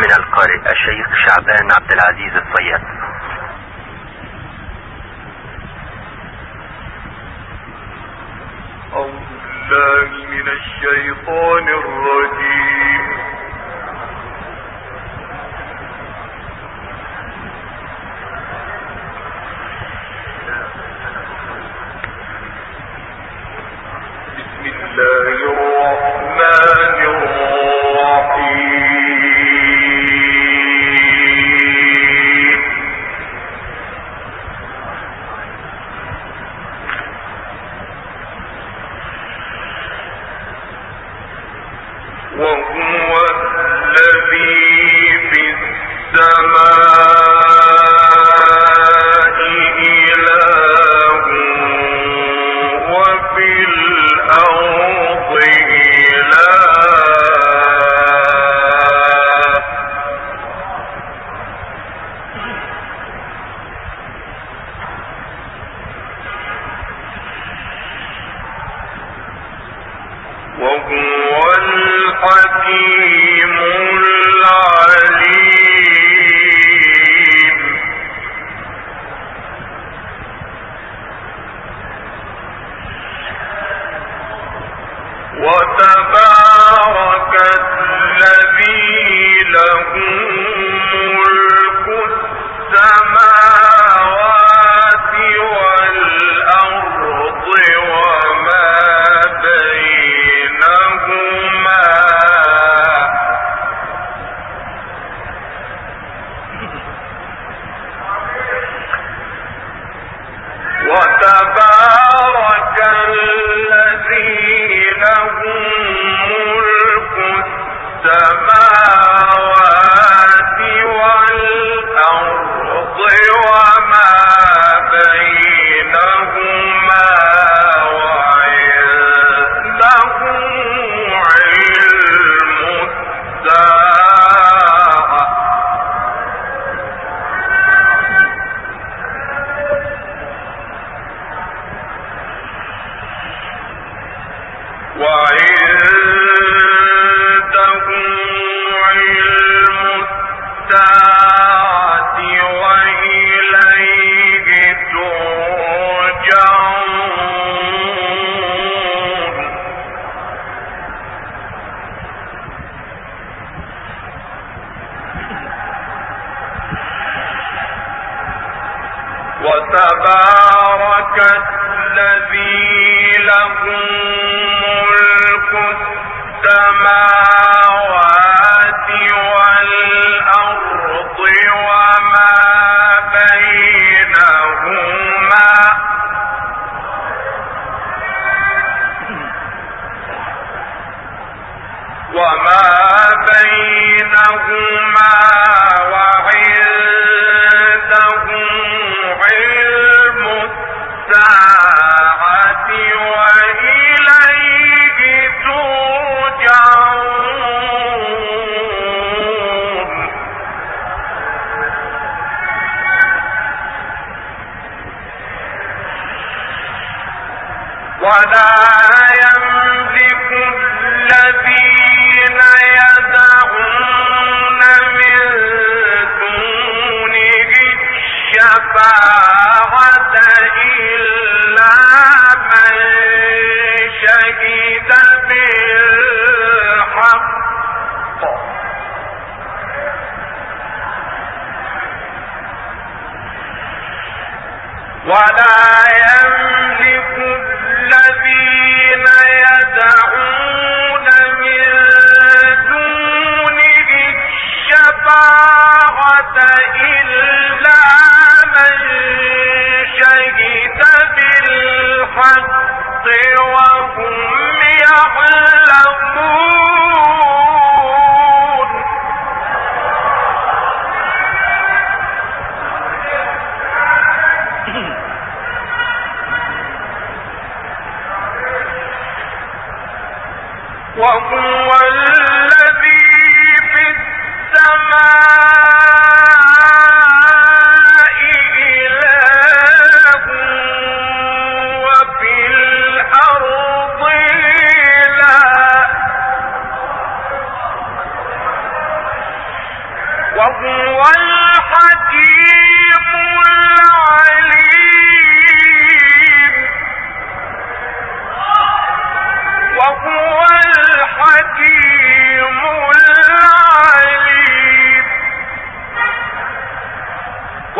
من القارئ الشيخ شعبان عبد العزيز الصياد. أعوذ بالله من الشيطان الرجيم.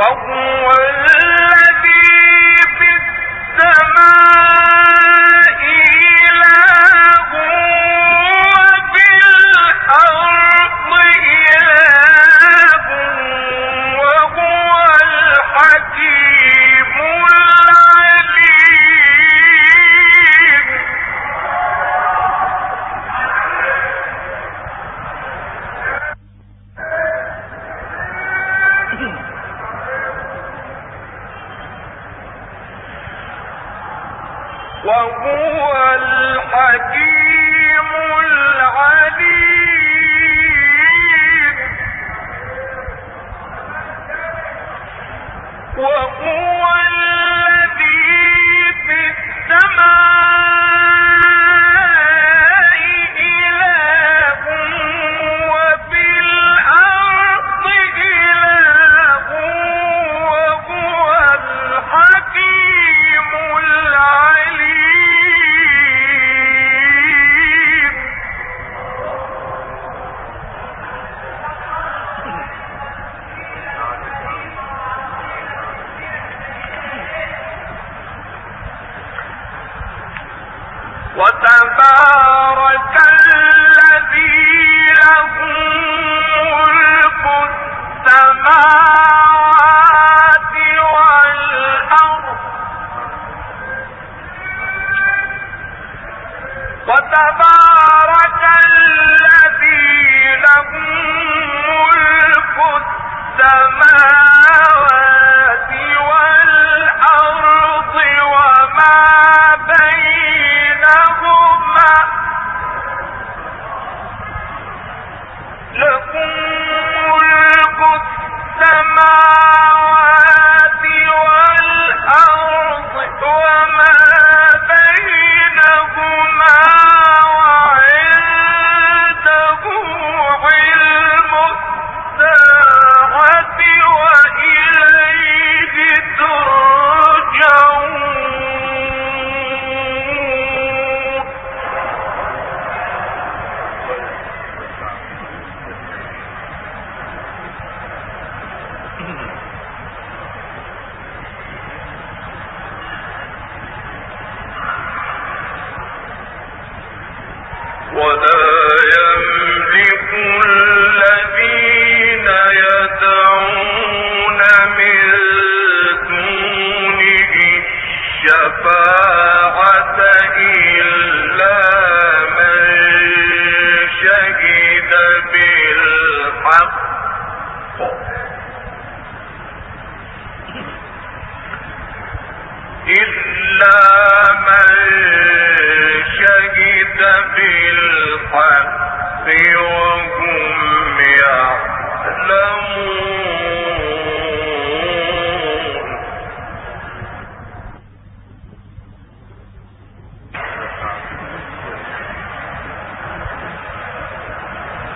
وهو وهو السماوات was a uh,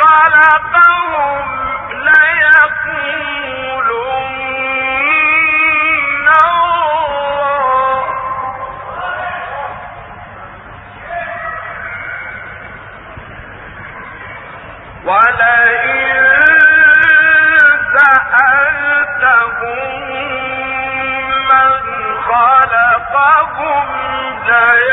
خلقهم ليقولن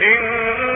إن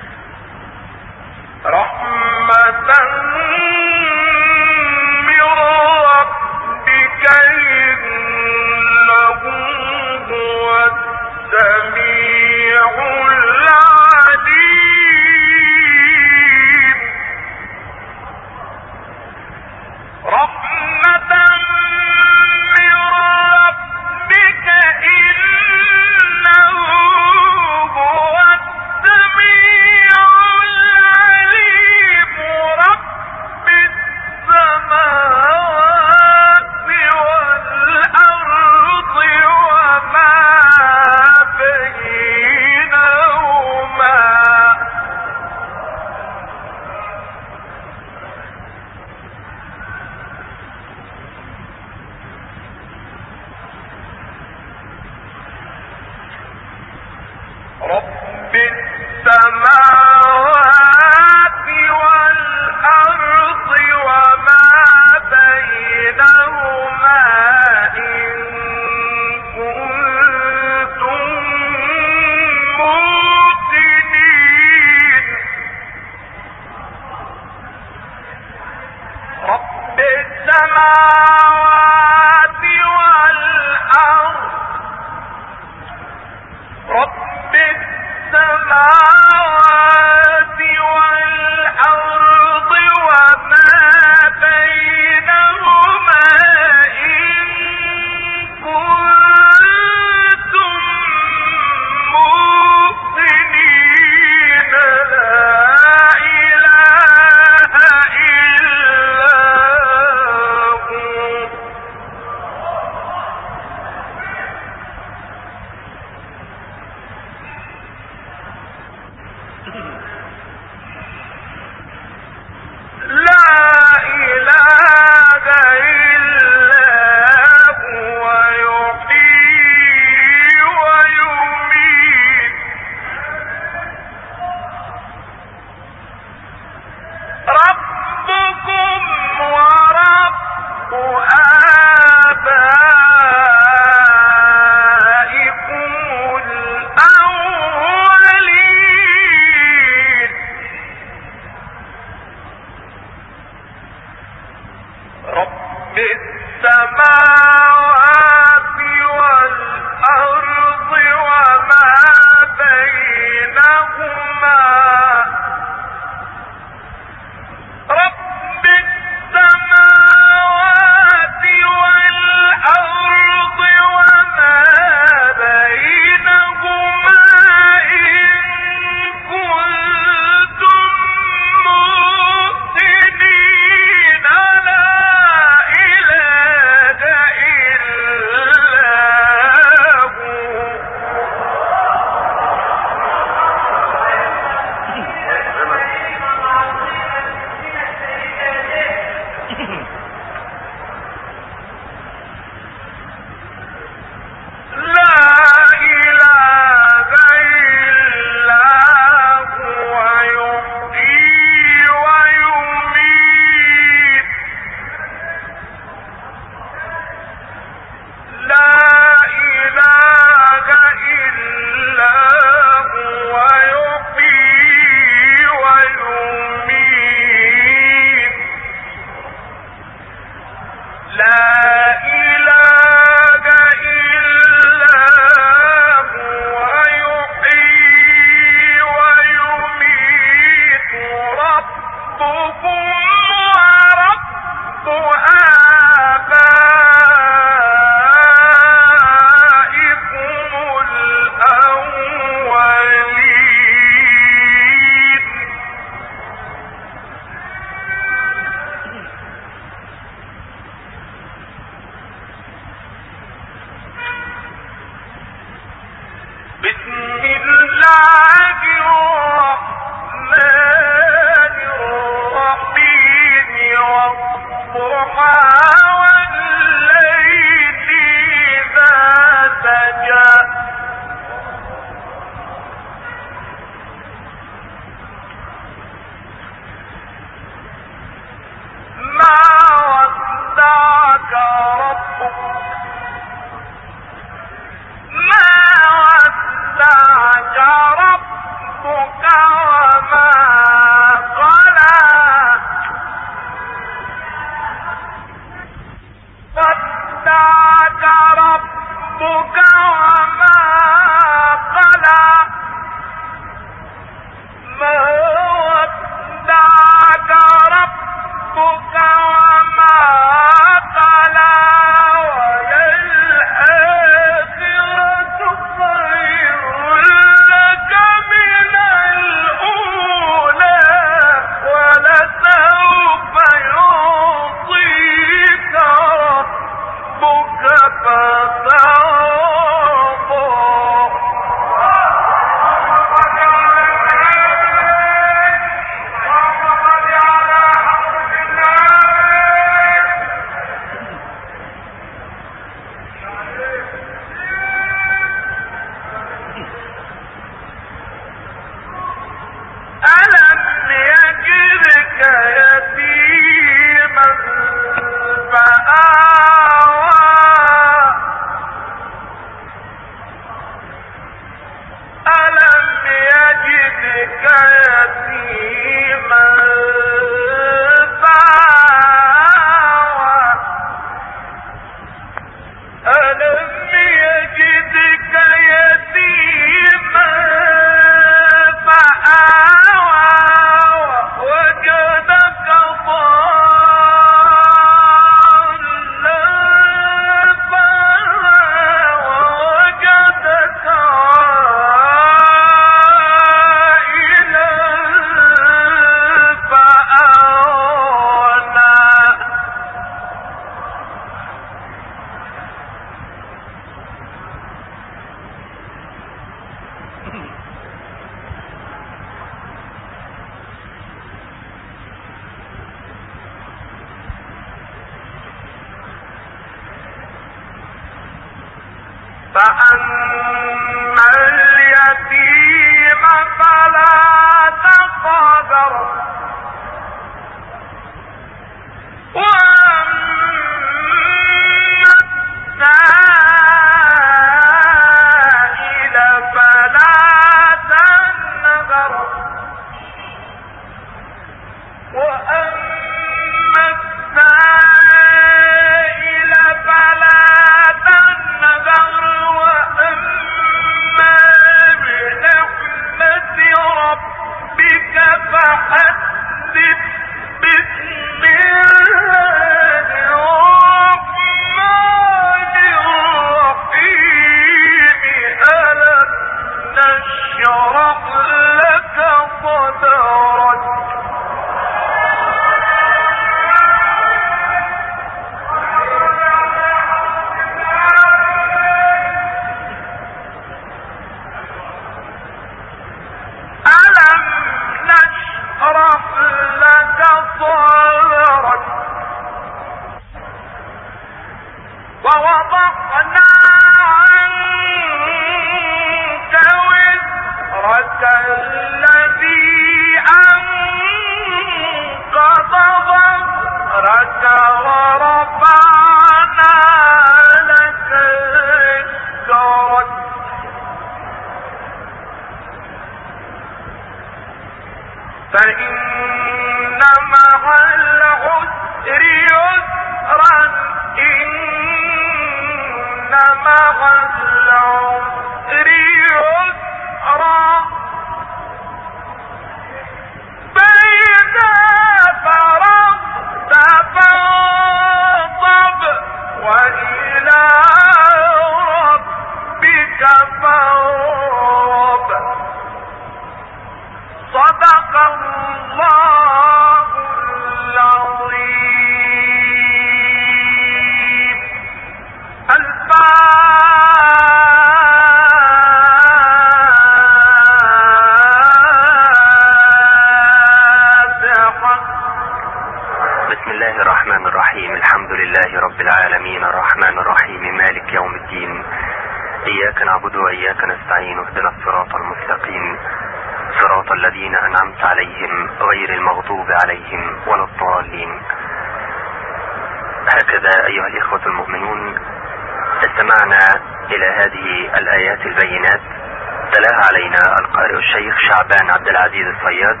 عزيز الصياد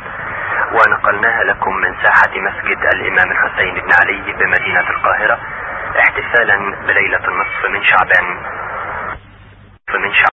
ونقلناها لكم من ساحة مسجد الإمام الحسين بن علي بمدينة القاهرة احتفالا بليلة النصف من شعبان. من شعبان